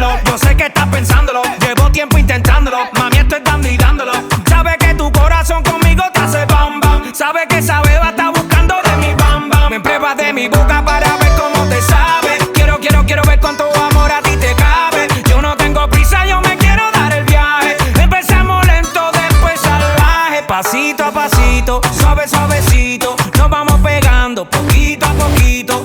Yo sé que estás pensándolo. Llevo tiempo intentándolo. Mami, estoy dando y dándolo. Sabe que tu corazón conmigo te hace bam bam. Sabe que esa beba está buscando de mi bam bam. Me pruebas de mi boca para ver cómo te sabe. Quiero, quiero, quiero ver cuánto amor a ti te cabe. Yo no tengo prisa, yo me quiero dar el viaje. Empezamos lento, después salvaje. Pasito a pasito, suave, suavecito. Nos vamos pegando poquito a poquito.